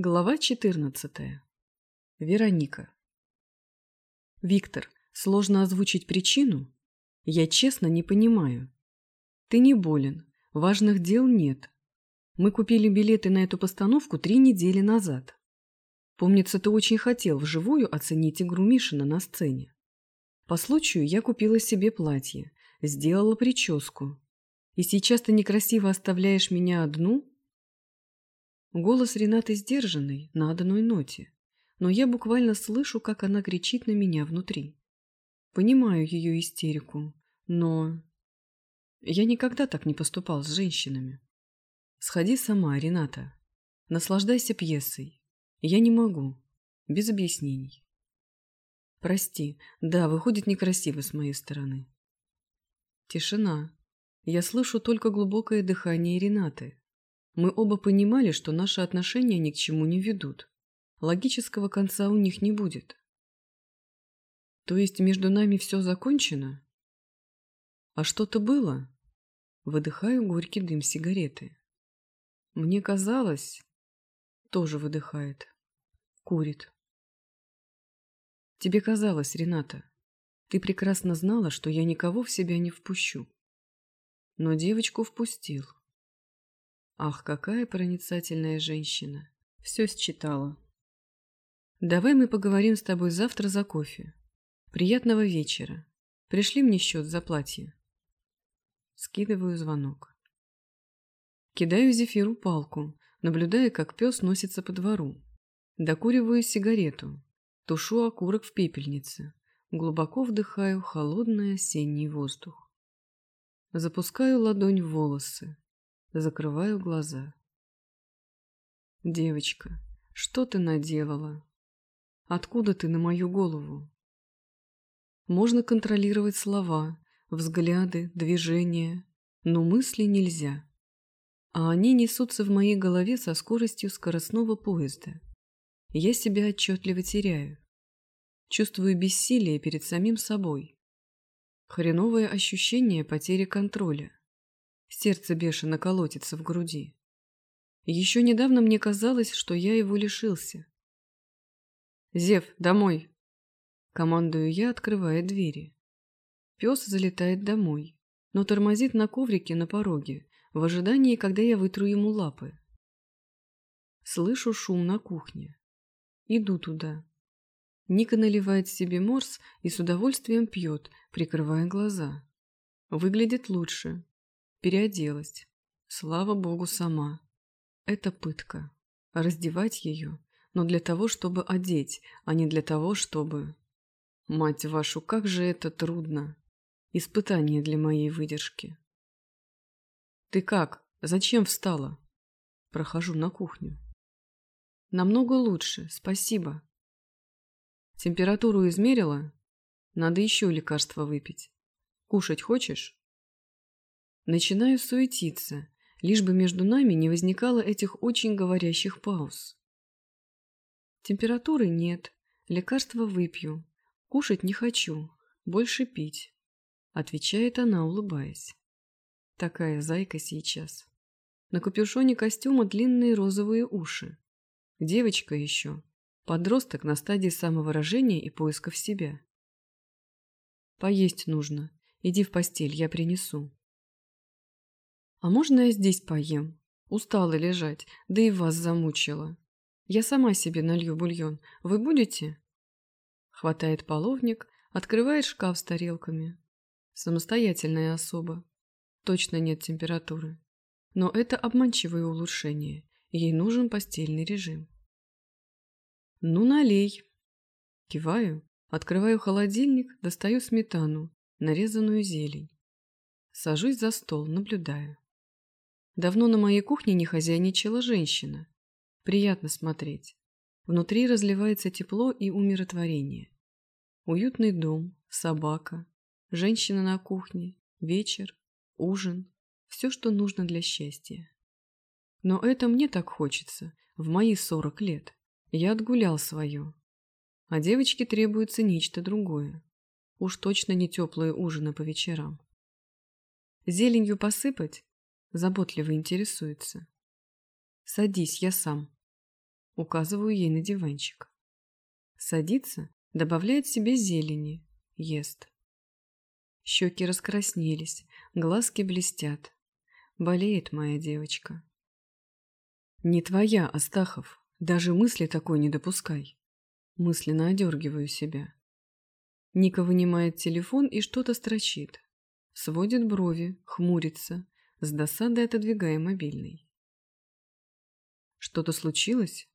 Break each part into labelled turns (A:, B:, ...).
A: Глава 14. Вероника. Виктор, сложно озвучить причину? Я честно не понимаю. Ты не болен, важных дел нет. Мы купили билеты на эту постановку три недели назад. Помнится, ты очень хотел вживую оценить игру Мишина на сцене. По случаю я купила себе платье, сделала прическу. И сейчас ты некрасиво оставляешь меня одну – Голос Ренаты сдержанный, на одной ноте, но я буквально слышу, как она кричит на меня внутри. Понимаю ее истерику, но... Я никогда так не поступал с женщинами. Сходи сама, Рената. Наслаждайся пьесой. Я не могу. Без объяснений. Прости, да, выходит некрасиво с моей стороны. Тишина. Я слышу только глубокое дыхание Ренаты. Мы оба понимали, что наши отношения ни к чему не ведут. Логического конца у них не будет. То есть между нами все закончено? А что-то было? Выдыхаю горький дым сигареты. Мне казалось... Тоже выдыхает. Курит. Тебе казалось, Рената. Ты прекрасно знала, что я никого в себя не впущу. Но девочку впустил. Ах, какая проницательная женщина. Все считала. Давай мы поговорим с тобой завтра за кофе. Приятного вечера. Пришли мне счет за платье. Скидываю звонок. Кидаю Зефиру палку, наблюдая, как пес носится по двору. Докуриваю сигарету. Тушу окурок в пепельнице. Глубоко вдыхаю холодный осенний воздух. Запускаю ладонь в волосы. Закрываю глаза. Девочка, что ты наделала? Откуда ты на мою голову? Можно контролировать слова, взгляды, движения, но мысли нельзя. А они несутся в моей голове со скоростью скоростного поезда. Я себя отчетливо теряю. Чувствую бессилие перед самим собой. Хреновое ощущение потери контроля. Сердце бешено колотится в груди. Еще недавно мне казалось, что я его лишился. «Зев, домой!» Командую я, открывая двери. Пес залетает домой, но тормозит на коврике на пороге, в ожидании, когда я вытру ему лапы. Слышу шум на кухне. Иду туда. Ника наливает себе морс и с удовольствием пьет, прикрывая глаза. Выглядит лучше, Переоделась. Слава богу, сама. Это пытка. Раздевать ее, но для того, чтобы одеть, а не для того, чтобы... Мать вашу, как же это трудно. Испытание для моей выдержки. Ты как? Зачем встала? Прохожу на кухню. Намного лучше, спасибо. Температуру измерила? Надо еще лекарства выпить. Кушать хочешь? Начинаю суетиться, лишь бы между нами не возникало этих очень говорящих пауз. Температуры нет, лекарства выпью, кушать не хочу, больше пить, отвечает она, улыбаясь. Такая зайка сейчас. На капюшоне костюма длинные розовые уши. Девочка еще, подросток на стадии самовыражения и поисков себя. Поесть нужно. Иди в постель, я принесу. «А можно я здесь поем? Устала лежать, да и вас замучила. Я сама себе налью бульон. Вы будете?» Хватает половник, открывает шкаф с тарелками. Самостоятельная особа. Точно нет температуры. Но это обманчивое улучшение. Ей нужен постельный режим. «Ну, налей!» Киваю, открываю холодильник, достаю сметану, нарезанную зелень. Сажусь за стол, наблюдаю. Давно на моей кухне не хозяйничала женщина. Приятно смотреть. Внутри разливается тепло и умиротворение. Уютный дом, собака, женщина на кухне, вечер, ужин. Все, что нужно для счастья. Но это мне так хочется, в мои сорок лет. Я отгулял свое. А девочке требуется нечто другое. Уж точно не теплые ужины по вечерам. Зеленью посыпать Заботливо интересуется. Садись, я сам. Указываю ей на диванчик. Садится, добавляет себе зелени, ест. Щеки раскраснелись, глазки блестят. Болеет моя девочка. Не твоя, Астахов. Даже мысли такой не допускай. Мысленно одергиваю себя. Ника вынимает телефон и что-то строчит. Сводит брови, хмурится, с досадой отодвигая мобильный. Что-то случилось?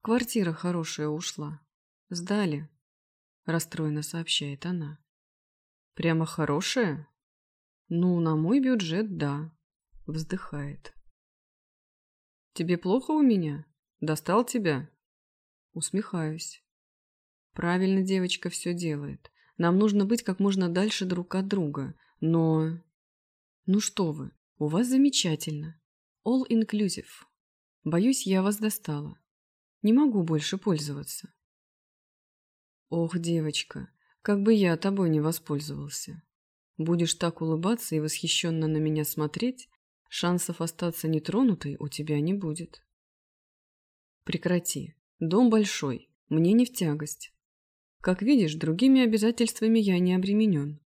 A: Квартира хорошая ушла. Сдали, расстроенно сообщает она. Прямо хорошая? Ну, на мой бюджет, да. Вздыхает. Тебе плохо у меня? Достал тебя? Усмехаюсь. Правильно девочка все делает. Нам нужно быть как можно дальше друг от друга. Но... Ну что вы, у вас замечательно. All inclusive. Боюсь, я вас достала. Не могу больше пользоваться. Ох, девочка, как бы я тобой не воспользовался. Будешь так улыбаться и восхищенно на меня смотреть, шансов остаться нетронутой у тебя не будет. Прекрати. Дом большой, мне не в тягость. Как видишь, другими обязательствами я не обременен.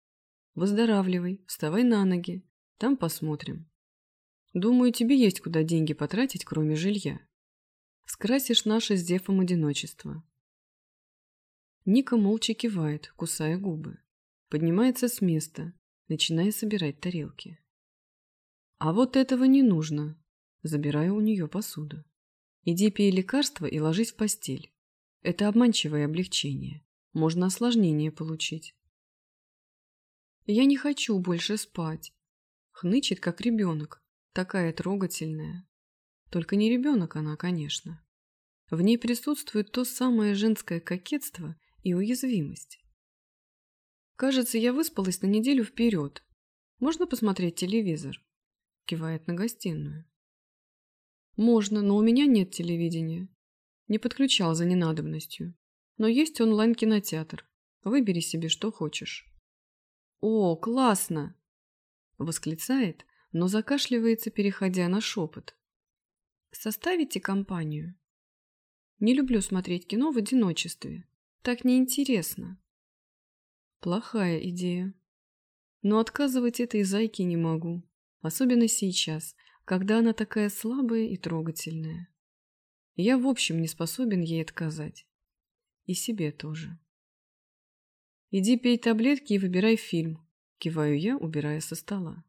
A: Выздоравливай, вставай на ноги, там посмотрим. Думаю, тебе есть куда деньги потратить, кроме жилья. Скрасишь наше с Зефом одиночество. Ника молча кивает, кусая губы. Поднимается с места, начиная собирать тарелки. А вот этого не нужно. Забираю у нее посуду. Иди пей лекарство и ложись в постель. Это обманчивое облегчение. Можно осложнение получить. Я не хочу больше спать. Хнычет, как ребенок. Такая трогательная. Только не ребенок она, конечно. В ней присутствует то самое женское кокетство и уязвимость. Кажется, я выспалась на неделю вперед. Можно посмотреть телевизор? Кивает на гостиную. Можно, но у меня нет телевидения. Не подключал за ненадобностью. Но есть онлайн-кинотеатр. Выбери себе, что хочешь. О, классно! Восклицает, но закашливается, переходя на шепот. Составите компанию? Не люблю смотреть кино в одиночестве. Так неинтересно. Плохая идея. Но отказывать этой зайке не могу. Особенно сейчас, когда она такая слабая и трогательная. Я в общем не способен ей отказать. И себе тоже. Иди пей таблетки и выбирай фильм. Киваю я, убирая со стола.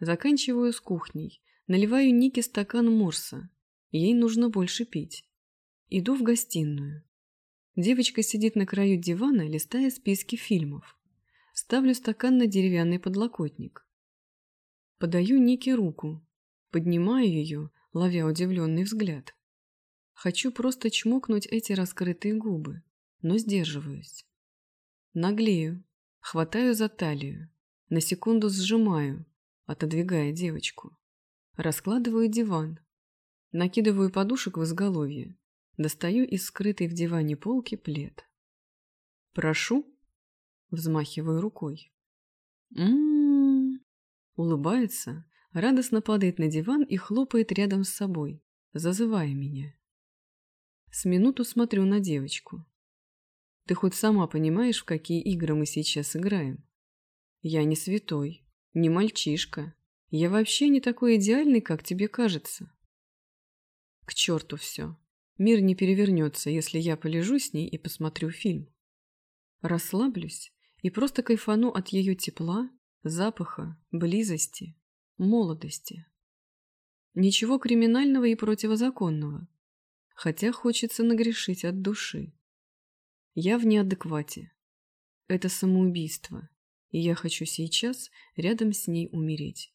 A: Заканчиваю с кухней. Наливаю Нике стакан морса. Ей нужно больше пить. Иду в гостиную. Девочка сидит на краю дивана, листая списки фильмов. Ставлю стакан на деревянный подлокотник. Подаю Нике руку. Поднимаю ее, ловя удивленный взгляд. Хочу просто чмокнуть эти раскрытые губы, но сдерживаюсь. Наглею, хватаю за талию, на секунду сжимаю, отодвигая девочку. Раскладываю диван, накидываю подушек в изголовье, Достаю из скрытой в диване полки плед. «Прошу?» — взмахиваю рукой. «М-м-м!» Улыбается, радостно падает на диван и хлопает рядом с собой, зазывая меня. С минуту смотрю на девочку. «Ты хоть сама понимаешь, в какие игры мы сейчас играем? Я не святой, не мальчишка. Я вообще не такой идеальный, как тебе кажется». К черту все. Мир не перевернется, если я полежу с ней и посмотрю фильм. Расслаблюсь и просто кайфану от ее тепла, запаха, близости, молодости. Ничего криминального и противозаконного, хотя хочется нагрешить от души. Я в неадеквате. Это самоубийство, и я хочу сейчас рядом с ней умереть.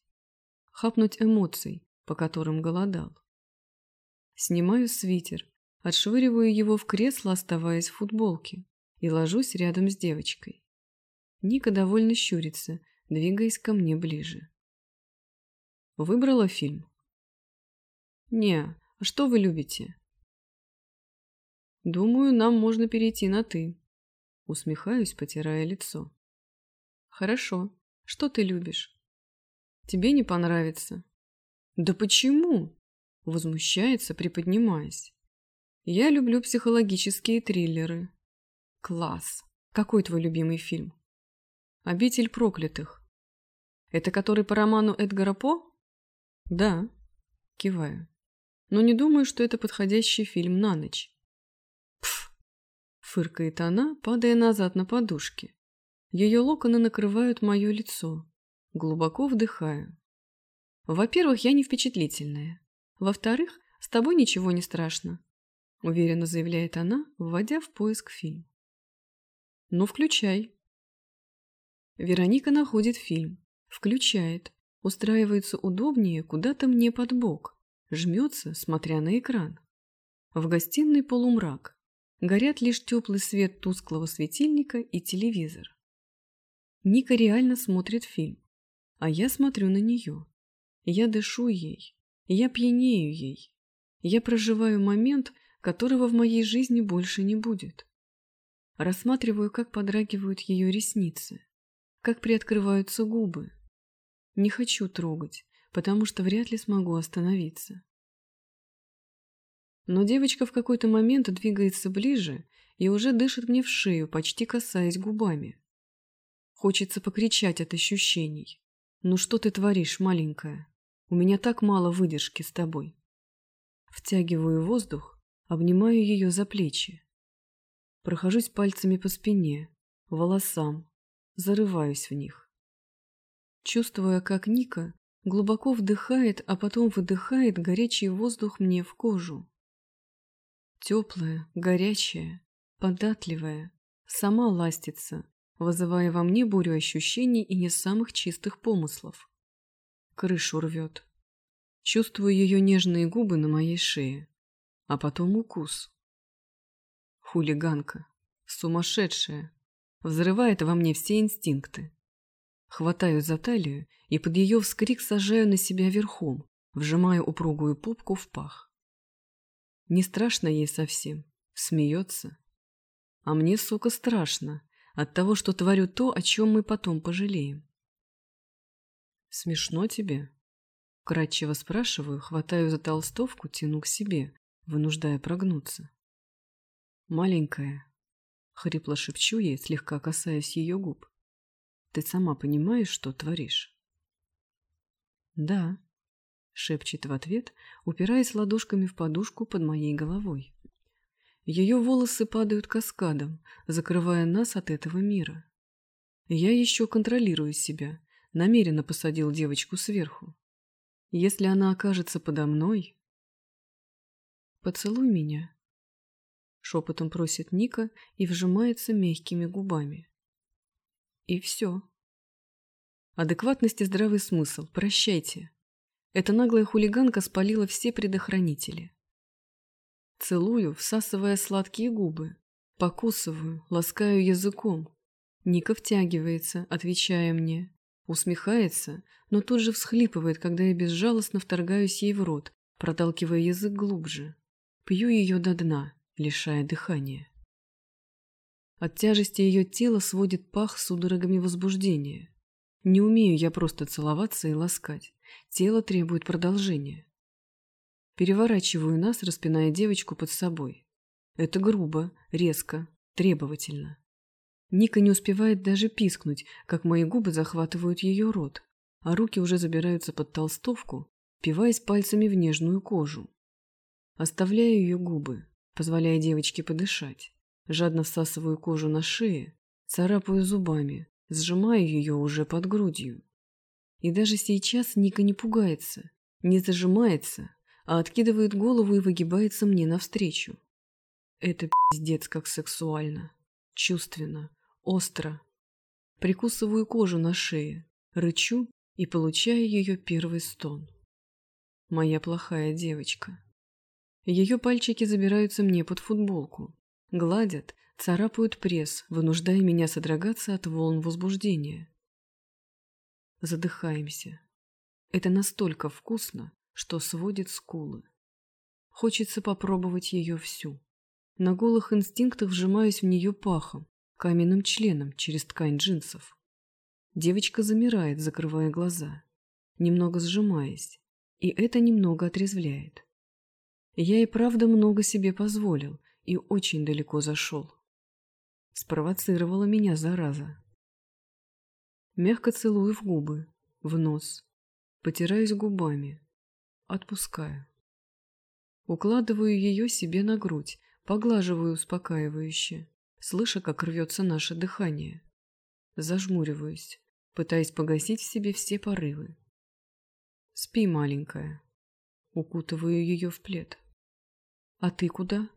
A: Хапнуть эмоций, по которым голодал. Снимаю свитер, Отшвыриваю его в кресло, оставаясь в футболке, и ложусь рядом с девочкой. Ника довольно щурится, двигаясь ко мне ближе. Выбрала фильм? Не, а что вы любите? Думаю, нам можно перейти на «ты». Усмехаюсь, потирая лицо. Хорошо. Что ты любишь? Тебе не понравится. Да почему? Возмущается, приподнимаясь. Я люблю психологические триллеры. Класс. Какой твой любимый фильм? Обитель проклятых. Это который по роману Эдгара По? Да. Киваю. Но не думаю, что это подходящий фильм на ночь. Фыркает она, падая назад на подушке. Ее локоны накрывают мое лицо. Глубоко вдыхаю. Во-первых, я не впечатлительная. Во-вторых, с тобой ничего не страшно. Уверенно заявляет она, вводя в поиск фильм. Ну, включай. Вероника находит фильм. Включает. Устраивается удобнее куда-то мне под бок. Жмется, смотря на экран. В гостиной полумрак. Горят лишь теплый свет тусклого светильника и телевизор. Ника реально смотрит фильм. А я смотрю на нее. Я дышу ей, я пьянею ей. Я проживаю момент, которого в моей жизни больше не будет. Рассматриваю, как подрагивают ее ресницы, как приоткрываются губы. Не хочу трогать, потому что вряд ли смогу остановиться. Но девочка в какой-то момент двигается ближе и уже дышит мне в шею, почти касаясь губами. Хочется покричать от ощущений. «Ну что ты творишь, маленькая?» У меня так мало выдержки с тобой. Втягиваю воздух, обнимаю ее за плечи. Прохожусь пальцами по спине, волосам, зарываюсь в них. Чувствуя, как Ника глубоко вдыхает, а потом выдыхает горячий воздух мне в кожу. Теплая, горячая, податливая, сама ластится, вызывая во мне бурю ощущений и не самых чистых помыслов крышу рвет. Чувствую ее нежные губы на моей шее, а потом укус. Хулиганка, сумасшедшая, взрывает во мне все инстинкты. Хватаю за талию и под ее вскрик сажаю на себя верхом, вжимаю упругую попку в пах. Не страшно ей совсем, смеется. А мне, сука, страшно от того, что творю то, о чем мы потом пожалеем. «Смешно тебе?» Кратчево спрашиваю, хватаю за толстовку, тяну к себе, вынуждая прогнуться. «Маленькая», — хрипло шепчу ей, слегка касаясь ее губ, — «ты сама понимаешь, что творишь?» «Да», — шепчет в ответ, упираясь ладошками в подушку под моей головой. Ее волосы падают каскадом, закрывая нас от этого мира. Я еще контролирую себя, намеренно посадил девочку сверху. Если она окажется подо мной... «Поцелуй меня», — шепотом просит Ника и вжимается мягкими губами. И все. Адекватность и здравый смысл, прощайте. Эта наглая хулиганка спалила все предохранители. Целую, всасывая сладкие губы, покусываю, ласкаю языком. Ника втягивается, отвечая мне, Усмехается, но тут же всхлипывает, когда я безжалостно вторгаюсь ей в рот, проталкивая язык глубже. Пью ее до дна, лишая дыхания. От тяжести ее тела сводит пах судорогами возбуждения. Не умею я просто целоваться и ласкать. Тело требует продолжения. Переворачиваю нас, распиная девочку под собой. Это грубо, резко, требовательно. Ника не успевает даже пискнуть, как мои губы захватывают ее рот, а руки уже забираются под толстовку, впиваясь пальцами в нежную кожу. Оставляю ее губы, позволяя девочке подышать. Жадно всасываю кожу на шее, царапаю зубами, сжимаю ее уже под грудью. И даже сейчас Ника не пугается, не зажимается, а откидывает голову и выгибается мне навстречу. Это пиздец как сексуально, чувственно, Остро. Прикусываю кожу на шее, рычу и получаю ее первый стон. Моя плохая девочка. Ее пальчики забираются мне под футболку, гладят, царапают пресс, вынуждая меня содрогаться от волн возбуждения. Задыхаемся. Это настолько вкусно, что сводит скулы. Хочется попробовать ее всю. На голых инстинктах вжимаюсь в нее пахом, каменным членом через ткань джинсов. Девочка замирает, закрывая глаза, немного сжимаясь, и это немного отрезвляет. Я и правда много себе позволил и очень далеко зашел. Спровоцировала меня зараза. Мягко целую в губы, в нос, потираюсь губами, отпускаю. Укладываю ее себе на грудь, поглаживаю успокаивающе, слыша, как рвется наше дыхание. Зажмуриваюсь, пытаясь погасить в себе все порывы. Спи, маленькая. Укутываю ее в плед. А ты куда?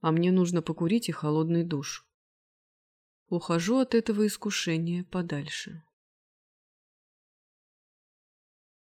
A: А мне нужно покурить и холодный душ. Ухожу от этого искушения подальше.